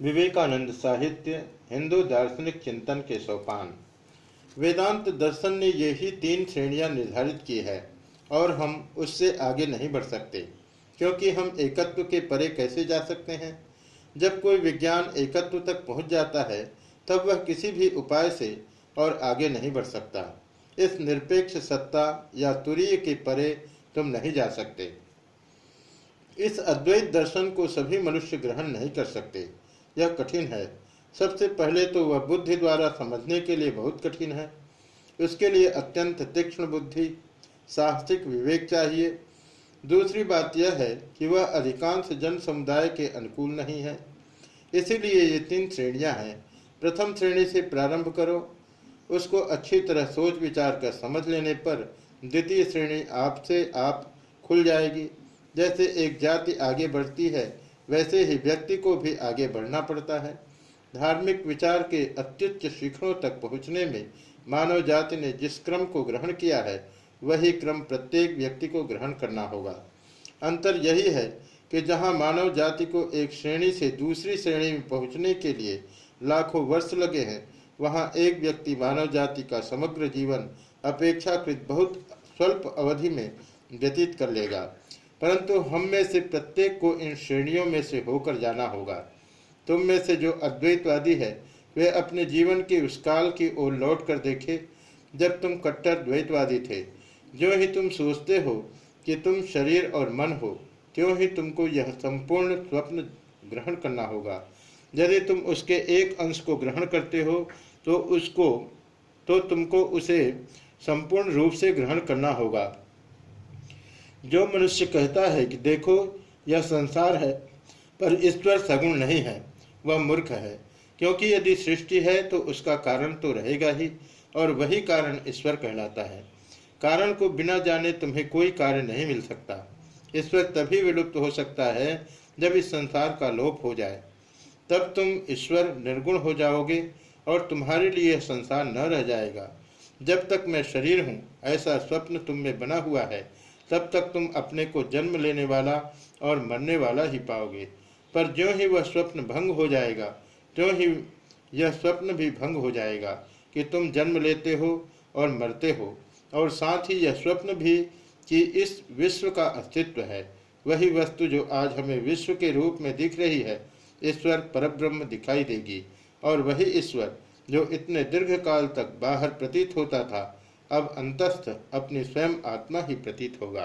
विवेकानंद साहित्य, हिंदू दार्शनिक चिंतन के सोपान। वेदांत दर्शन ने यही तीन श्रेणियाँ निर्धारित की है, और हम उससे आगे नहीं बढ़ सकते, क्योंकि हम एकत्व के परे कैसे जा सकते हैं? जब कोई विज्ञान एकत्व तक पहुँच जाता है, तब वह किसी भी उपाय से और आगे नहीं बढ़ सकता। इस निरपेक्ष सत्ता या तुरीय के परे तुम नहीं जा सकते। इस अद्वैत दर्शन को सभी मनुष्य ग्रहण नहीं कर सकते। यह कठिन है। सबसे पहले तो वह बुद्धि द्वारा समझने के लिए बहुत कठिन है। उसके लिए अत्यंत तीक्ष्ण बुद्धि, साहसिक विवेक चाहिए। दूसरी बात यह है कि वह अधिकांश जन समुदाय के अनुकूल नहीं है। इसीलिए ये तीन श्रेणियाँ हैं। प्रथम श्रेणी से प्रारंभ करो। उसको अच्छी तरह सोच विचार कर समझ लेने पर द्वितीय श्रेणी आपसे आप खुल जाएगी। जैसे एक जाति आगे बढ़ती है वैसे ही व्यक्ति को भी आगे बढ़ना पड़ता है। धार्मिक विचार के अत्युच्च शिखरों तक पहुँचने में मानव जाति ने जिस क्रम को ग्रहण किया है, वही क्रम प्रत्येक व्यक्ति को ग्रहण करना होगा। अंतर यही है कि जहाँ मानव जाति को एक श्रेणी से दूसरी श्रेणी में पहुँचने के लिए लाखों वर्ष लगे हैं, वहाँ एक व्यक्ति मानव जाति का समग्र जीवन अपेक्षाकृत बहुत स्वल्प अवधि में व्यतीत कर लेगा। परंतु हम में से प्रत्येक को इन श्रेणियों में से होकर जाना होगा। तुम में से जो अद्वैतवादी है, वे अपने जीवन के उस काल की ओर लौट कर देखे, जब तुम कट्टर द्वैतवादी थे। जो ही तुम सोचते हो कि तुम शरीर और मन हो, त्यों ही तुमको यह संपूर्ण स्वप्न ग्रहण करना होगा। यदि तुम उसके एक अंश को ग्रहण करते हो तो उसको तो तुमको उसे संपूर्ण रूप से ग्रहण करना होगा। जो मनुष्य कहता है कि देखो, यह संसार है, पर ईश्वर सगुण नहीं है, वह मूर्ख है। क्योंकि यदि सृष्टि है तो उसका कारण तो रहेगा ही, और वही कारण ईश्वर कहलाता है। कारण को बिना जाने तुम्हें कोई कार्य नहीं मिल सकता। ईश्वर तभी विलुप्त हो सकता है, जब इस संसार का लोप हो जाए। तब तुम ईश्वर निर्गुण हो जाओगे, और तुम्हारे लिए संसार न रह जाएगा। जब तक मैं शरीर हूँ, ऐसा स्वप्न तुम में बना हुआ है तब तक तुम अपने को जन्म लेने वाला और मरने वाला ही पाओगे। पर ज्यों ही वह स्वप्न भंग हो जाएगा त्यों ही यह स्वप्न भी भंग हो जाएगा कि तुम जन्म लेते हो और मरते हो, और साथ ही यह स्वप्न भी कि इस विश्व का अस्तित्व है। वही वस्तु जो आज हमें विश्व के रूप में दिख रही है, ईश्वर परब्रह्म दिखाई देगी। और वही ईश्वर जो इतने दीर्घ काल तक बाहर प्रतीत होता था अब अंतस्थ अपने स्वयं आत्मा ही प्रतीत होगा।